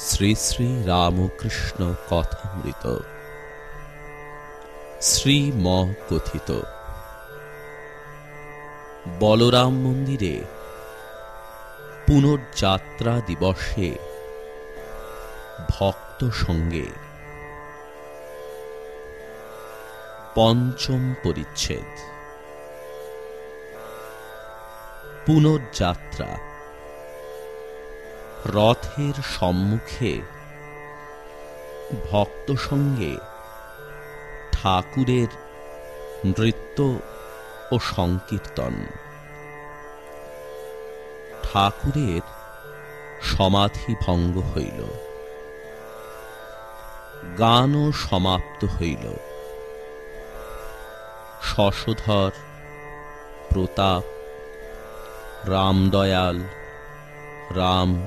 শ্রী শ্রী রামকৃষ্ণ কথামৃত। শ্রীম কথিত। বলরাম মন্দিরে পুনর্যাত্রা দিবসে ভক্ত সঙ্গে পঞ্চম পরিচ্ছেদ। পুনর্যাত্রা রথের সম্মুখে ভক্ত সঙ্গে ঠাকুরের নৃত্য ও সংকীর্তন। ঠাকুরের সমাধি ভঙ্গ হইল। গানও সমাপ্ত হইল। শশধর, প্রতাপ, রামদয়াল, রাম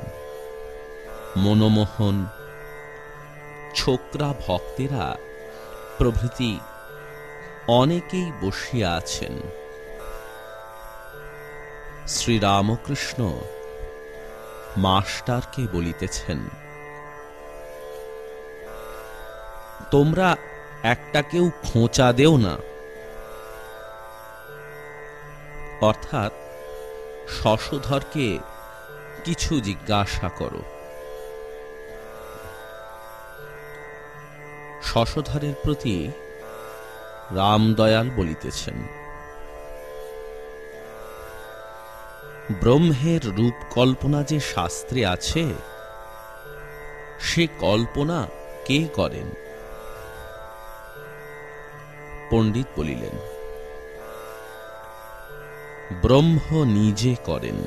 মনমোহন। ছোকরা ভক্তেরা প্রভৃতি অনেকেই বসিয়া আছেন। শ্রীরামকৃষ্ণ মাস্টারকে বলিতেছেন, তোমরা একটা কেউ খোঁচা দেও না। অর্থাৎ শশধরকে কিছু জিজ্ঞাসা করো। শশধরের প্রতি রামদয়াল বলিতেছেন, ব্রহ্মের রূপ কল্পনা যে শাস্ত্রে আছে, সে কল্পনা কে করেন? পণ্ডিত বলিলেন, ব্রহ্ম নিজে করেন,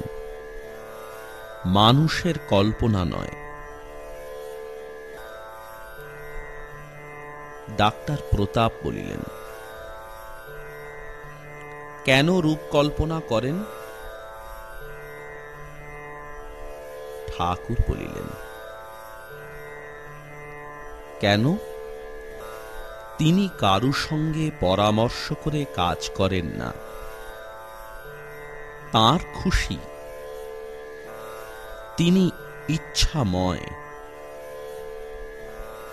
মানুষের কল্পনা নয়। ডাক্তার প্রতাপ বলিলেন, কেন রূপ কল্পনা করেন? ঠাকুর বলিলেন, কেন? তিনি কারু সঙ্গে পরামর্শ করে কাজ করেন না। তার খুশি। তিনি ইচ্ছাময়।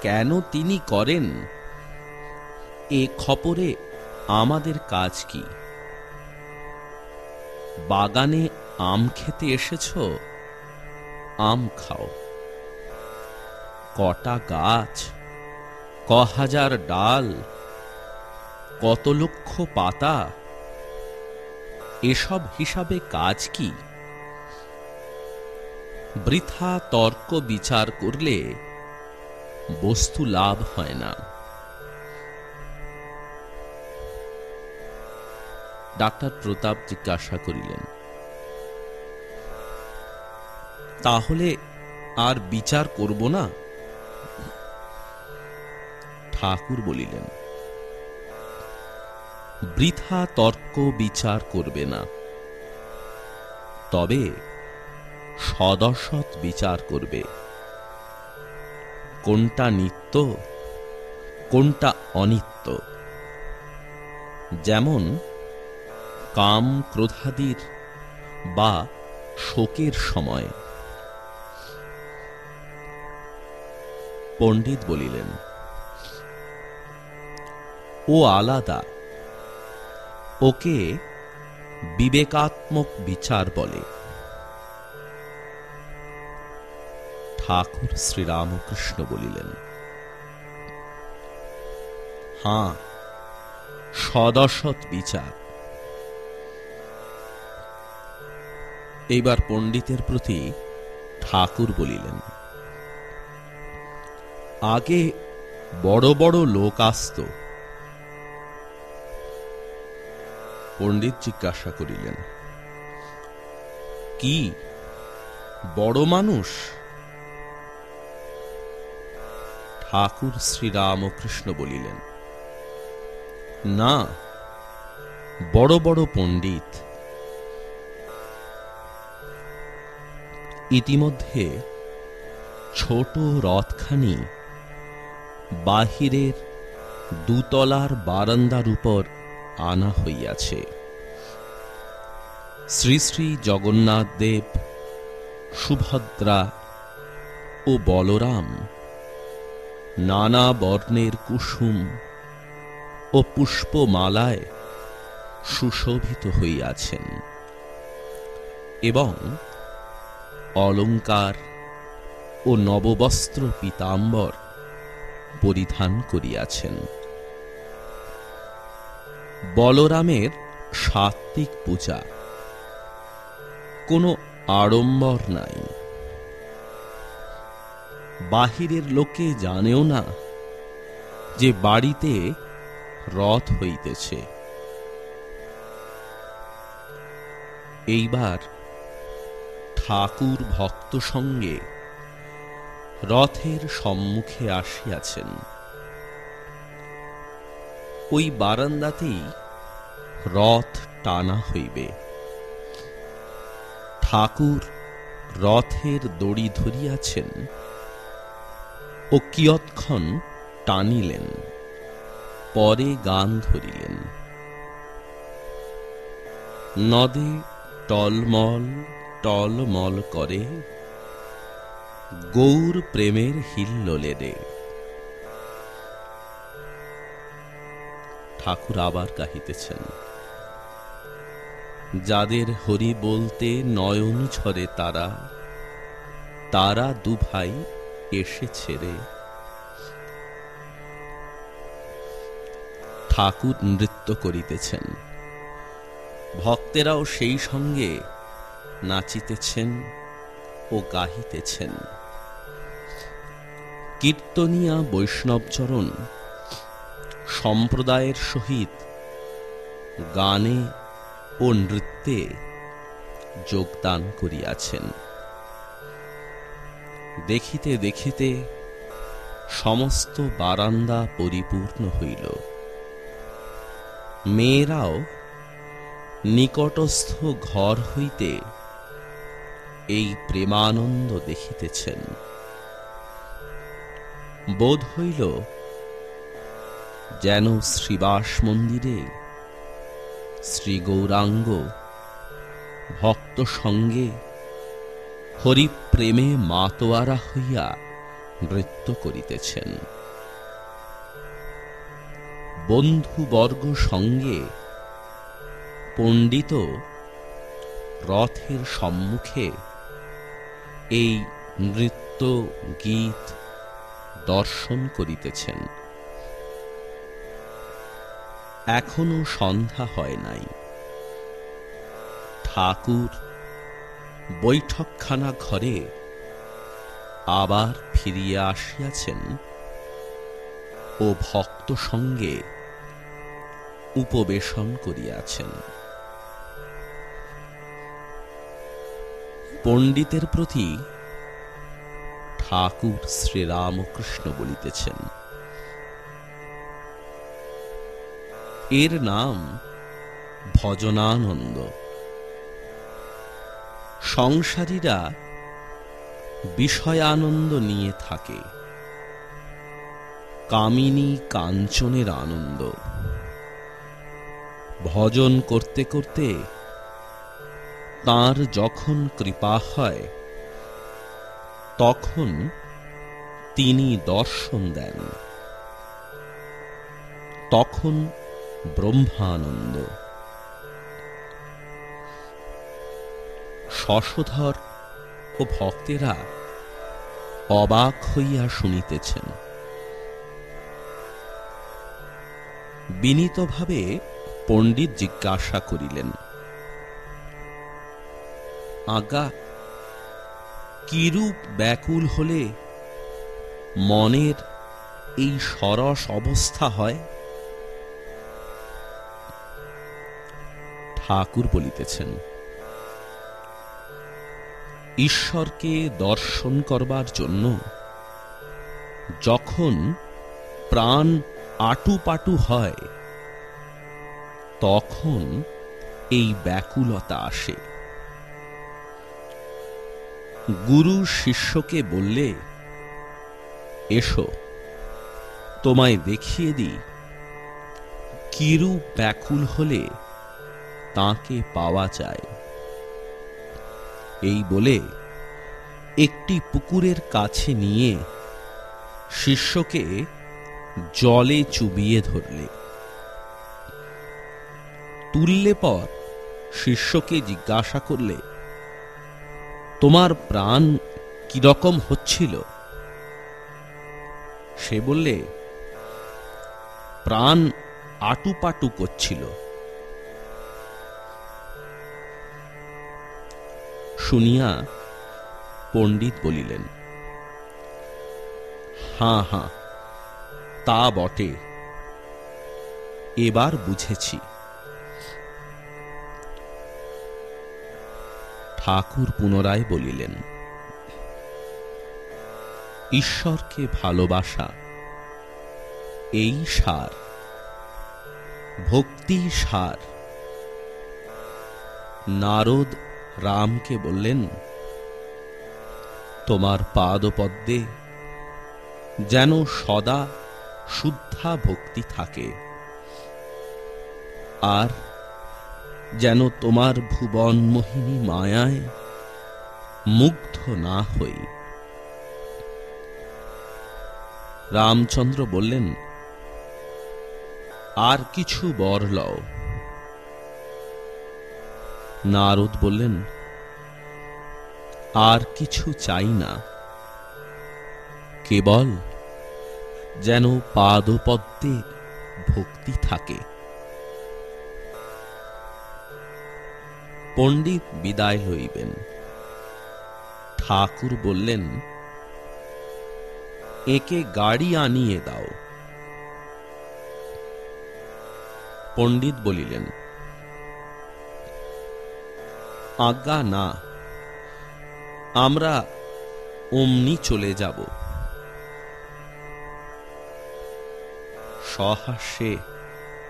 কেন তিনি করেন? এ খবরে আমাদের কাজ কি? বাগানে আম খেতে এসেছ? আম খাও। কটা গাছ? ক হাজার ডাল? কত লক্ষ পাতা? এসব হিসাবে কাজ কি? বৃথা তর্ক বিচার করলে বস্তু লাভ হয় না। ডাক্তার প্রতাপ জিজ্ঞাসা করিলেন, তাহলে আর বিচার করব না? ঠাকুর বলিলেন, বৃথা তর্ক বিচার করবে না। তবে সদসৎ বিচার করবে। কোনটা নিত্য, কোনটা অনিত্য। যেমন কাম ক্রোধাদির বা শোকের সময়। পণ্ডিত বলিলেন, ও আলাদা, ওকে বিবেকাত্মক বিচার বলে। ঠাকুর শ্রীরামকৃষ্ণ বলিলেন হাঁ সদসৎ বিচার। এইবার পণ্ডিতের প্রতি ঠাকুর বলিলেন, আগে বড় বড় লোক আসত পণ্ডিত জিজ্ঞাসা করিলেন, কি বড় মানুষ ঠাকুর শ্রীরামকৃষ্ণ বলিলেন, না, বড় বড় পণ্ডিত। ইতিমধ্যে ছোট রথখানি বাহিরের দুতলার বারান্দার উপর আনা হইয়াছে। শ্রী শ্রী জগন্নাথ দেব, সুভদ্রা ও বলরাম নানা বর্ণের কুসুম ও পুষ্পমালায় সুশোভিত হইয়াছেন এবং অলঙ্কার ও নববস্ত্র পীতাম্বর পরিধান করিয়াছেন। বলরামের সাত্বিক পূজা। কোনো আড়ম্বর নাই। বাহিরের লোকে জানেও না যে বাড়িতে রথ হইতেছে। এইবার ঠাকুর ভক্ত সঙ্গে রথের সম্মুখে আসিয়াছেন। ওই বারান্দাতেই রথ টানা হইবে। ঠাকুর রথের দড়ি ধরিয়াছেন ও কিয়ৎক্ষণ টানিলেন, পরে গান ধরিলেন। নদে টলমল টলমল করে, গৌর প্রেমের হিল্লোলে ঠাকুর আবার গাহিতেছেন, যাদের হরি বলতে নয়ন ঝরে তারা তারা দুভাই এসেছে রে। ঠাকুর নৃত্য করিতেছেন, ভক্তেরাও সেই সঙ্গে নাচিতেছেন ও গাহিতেছেন। কীর্তনিয়া বৈষ্ণবচরণ সম্প্রদায়ের সহিত গানে ও নৃত্যে যোগদান করিয়াছেন। দেখিতে দেখিতে সমস্ত বারান্দা পরিপূর্ণ হইল। মেয়েরাও নিকটস্থ ঘর হইতে এই প্রেমানন্দ দেখিতেছেন। বোধ হইল যেন শ্রীবাস মন্দিরে শ্রী গৌরাঙ্গ ভক্ত সঙ্গে হরিপ্রেমে মাতোয়ারা হইয়া নৃত্য করিতেছেন। বন্ধুবর্গ সঙ্গে পণ্ডিত রথের সম্মুখে এই নৃত্য, গীত দর্শন করিতেছেন। এখনও সন্ধ্যা হয় নাই। ঠাকুর বৈঠকখানা ঘরে আবার ফিরিয়া আসিয়াছেন ও ভক্ত সঙ্গে উপবেশন করিয়াছেন। পণ্ডিতের প্রতি ঠাকুর শ্রীরামকৃষ্ণ বলিতেছেন। এর নাম ভজনানন্দ। সংসারীরা বিষয়ানন্দ নিয়ে থাকে। কামিনী কাঞ্চনের আনন্দ। ভজন করতে করতে তার যখন কৃপা হয়, তখন তিনি দর্শন দেন। তখন ব্রহ্মানন্দ। শশধর ও ভক্তেরা অবাক হইয়া শুনিতেছেন। বিনীতভাবে পণ্ডিত জিজ্ঞাসা করিলেন আগা। কিরূপ ব্যাকুল হলে মনের এই সরস অবস্থা হয়? ঠাকুর বলিতেছেন, ঈশ্বরকে দর্শন করবার জন্য যখন প্রাণ আটুপাটু হয়, তখন এই ব্যাকুলতা আসে। গুরু শিষ্যকে বললে, এসো, তোমায় দেখিয়ে দিই। কিরূপ ব্যাকুল হলে তাকে পাওয়া যায়? এই বলে একটি পুকুরের কাছে নিয়ে শিষ্যকে জলে চুবিয়ে ধরলে। তুললে পর শিষ্যকে জিজ্ঞাসা করলে তোমার প্রাণ কীরকম হচ্ছিল? সে বললে, প্রাণ আটুপাটু করছিল। শুনিয়া পণ্ডিত বলিলেন, হাঁ হাঁ, তা বটে। এবার বুঝেছি। ঠাকুর পুনরায় বলিলেন, ঈশ্বরকে ভালোবাসা, এই সার, ভক্তি সার। নারদ রামকে বললেন, তোমার পাদপদ্মে যেন সদা শুদ্ধা ভক্তি থাকে, আর যেন তোমার ভুবন মোহিনী মায়ায় মুগ্ধ না হই। রামচন্দ্র বললেন, আর কিছু বর লও। নারদ বললেন, আর কিছু চাই না। কেবল যেন পাদপদ্মে ভক্তি থাকে। পণ্ডিত বিদায় লইবেন ঠাকুর বললেন, একে গাড়ি আনিয়ে দাও। পণ্ডিত বলিলেন, আজ্ঞা, না। আমরা অমনি চলে যাব। সহাস্যে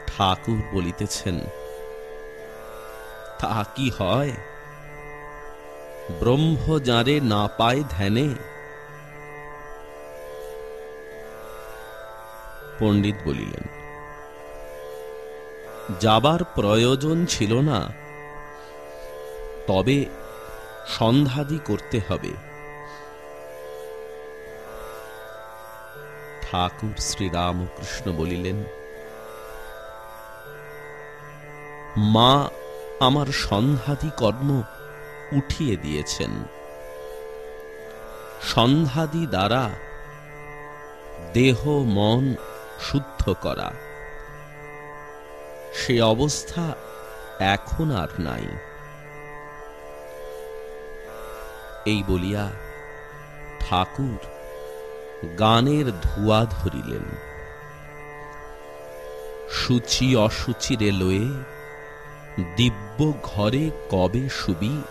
ঠাকুর বলিতেছেন তা কি হয়? ব্রহ্ম যাঁরে না পায় ধ্যানে। পণ্ডিত বলিলেন, যাবার প্রয়োজন ছিল না, তবে সন্ধ্যাদি করতে হবে। ঠাকুর শ্রীরামকৃষ্ণ বলিলেন, মা আমার সন্ধ্যাদি কর্ম উঠিয়ে দিয়েছেন। সন্ধ্যাদি দ্বারা দেহ, মন শুদ্ধ করা। সে অবস্থা এখন আর নাই। এই বলিয়া ঠাকুর গানের ধোয়া ধরিলেন। সূচি অসুচিরে লয়ে দিব্য ঘরে কবে শুবি?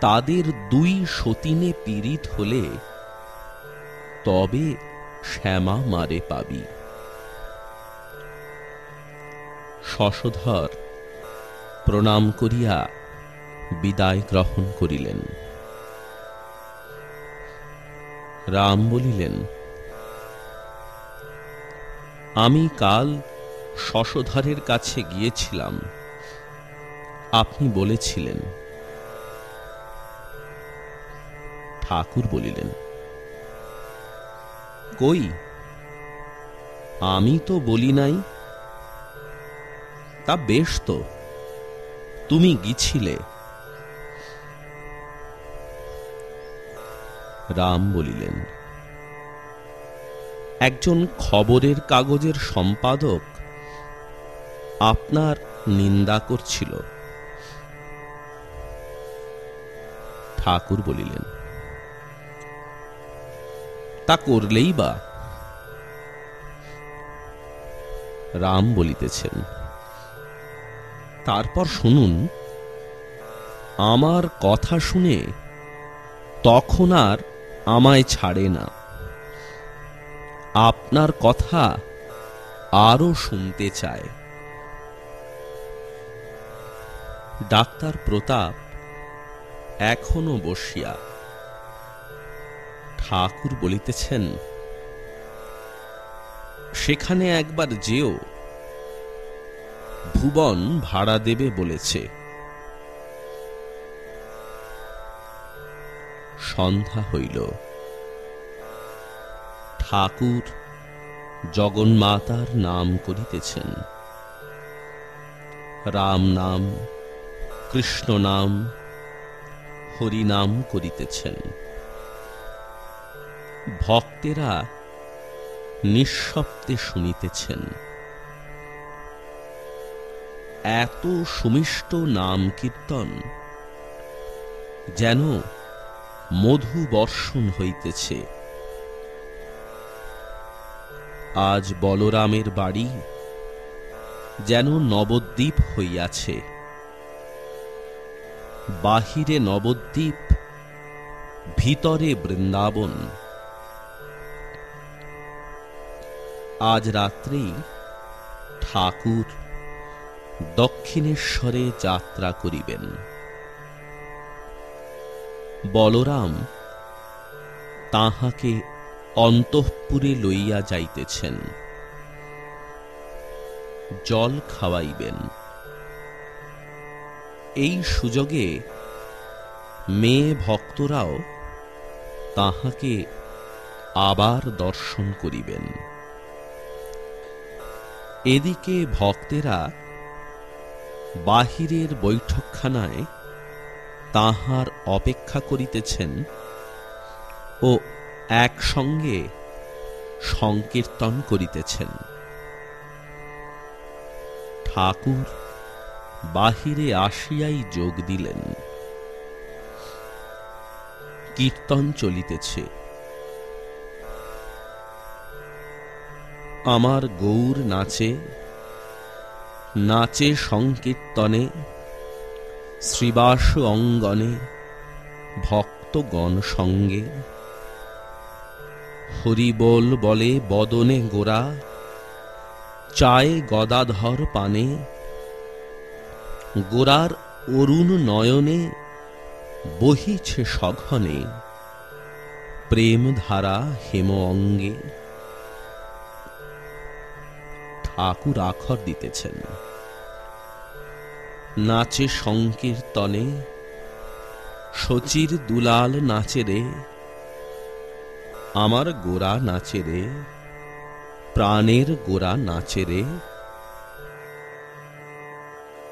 তাদের দুই সতীনে পীড়িত হলে তবে শ্যামা মারে পাবি। শশধর প্রণাম করিয়া বিদায় গ্রহণ করিলেন। রাম বলিলেন, আমি কাল শশধরের কাছে গিয়েছিলাম। আপনি বলেছিলেন। ঠাকুর বলিলেন, কই? আমি তো বলি নাই। তা বেশ তো, তুমি গিছিলে। রাম বলিলেন, একজন খবরের কাগজের সম্পাদক আপনার নিন্দা করছিল। ঠাকুর বলিলেন, তা করলেই বা? রাম বলিতেছেন, তারপর শুনুন, আমার কথা শুনে তখন আর আমায় ছাড়ে না। আপনার কথা আরও শুনতে চায়। ডাক্তার প্রতাপ এখনও বসিয়া ঠাকুর বলিতেছেন, সেখানে একবার যেও। ভুবন ভাড়া দেবে বলেছে। সন্ধ্যা হইল। ঠাকুর জগন্মাতার নাম করিতেছেন। রাম নাম কৃষ্ণ নাম হরিনাম করিতেছেন। ভক্তেরা নিঃশব্দে শুনিতেছেন। এত সুমিষ্ট নাম কীর্তন যেন মধু বর্ষণ হইতেছে। আজ বলরামের বাড়ি যেন নবদ্বীপ হইয়াছে। বাহিরে নবদ্বীপ, ভিতরে বৃন্দাবন। আজ রাত্রেই ঠাকুর দক্ষিণেশ্বরে যাত্রা করিবেন। বলরাম তাহাকে অন্তঃপুরে লইয়া যাইতেছেন। জল খাওয়াইবেন। এই সুযোগে মেয়ে ভক্তরাও তাহাকে আবার দর্শন করিবেন। এদিকে ভক্তেরা বাহিরের বৈঠকখানায় তাহার অপেক্ষা করিতেছেন ও একসঙ্গে সংকীর্তন করিতেছেন। ঠাকুর বাহিরে আসিয়াই যোগ দিলেন। কীর্তন চলিতেছে। আমার গৌর নাচে নাচে সংকীর্তনে, শ্রীবাস অঙ্গনে, ভক্তগণ সঙ্গে। হরিবোল বলে বদনে গোরা চায় গদাধর পানে। গোরার অরুণ নয়নে বহিছে সঘনে। প্রেম ধারা হেম অঙ্গে ঠাকুর আখর দিতেছেন। নাচে সংকীর্তনে, শচির দুলাল নাচে রে, আমার গোরা নাচে রে, প্রাণের গোরা নাচে রে।